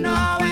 no